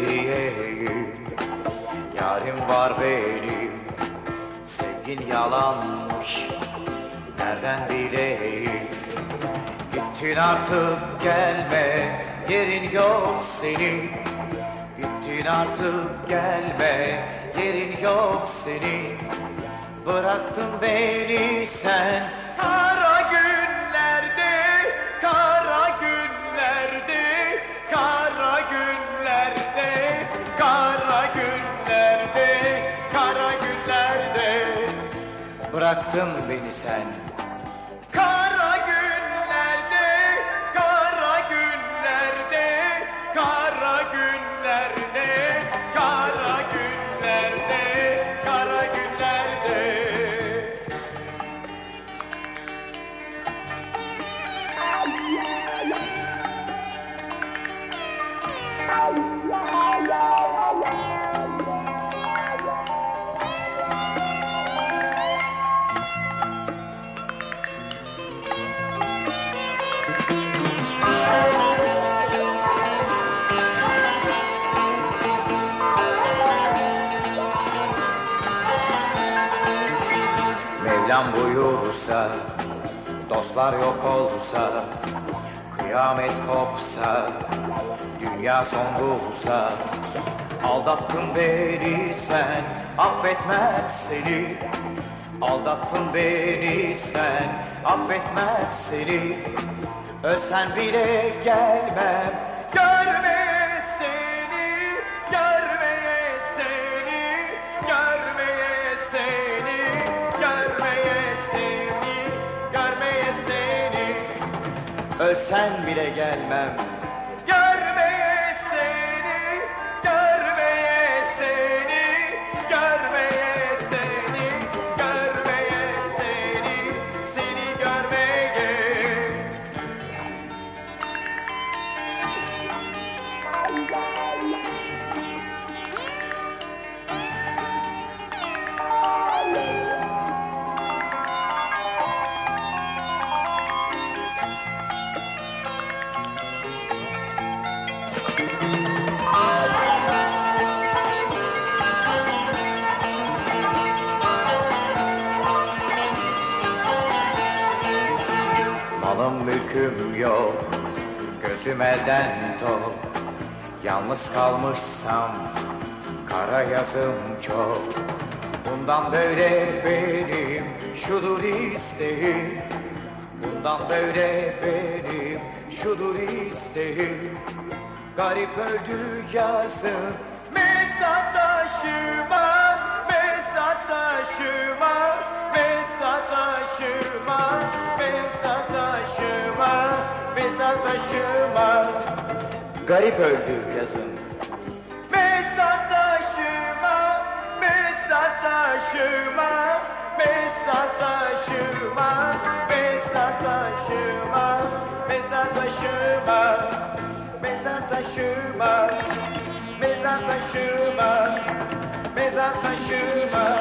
hediyeyim Yarim var benim. Sevgin yalanmış Nereden bileyim? Gittin artık gelme Yerin yok senin. Gittin artık gelme Yerin yok senin. Bıraktın beni sen Hayır Bıraktın beni sen. Kara günlerde Kara günlerde Kara günlerde Kara günlerde Kara günlerde Mevlam buyursa Dostlar yok olsa Kıyamet kopsa Dünya son bulsa Aldattın beni sen Affetmem seni. Aldattın beni sen Affetmem seni. Ölsen bile gelmem Ölsen bile gelmem Malım mülküm yok Gözüm elden top. Yalnız kalmışsam Kara yazım çok. Bundan böyle benim Şudur isteğim. Bundan böyle benim Şudur isteğim Garip öldü Mesat taşıma Mesat taşıma Mesat taşıma Garip öldü yazın. Mesat taşıma Mesat taşıma Mezar taşıma Mezar taşıma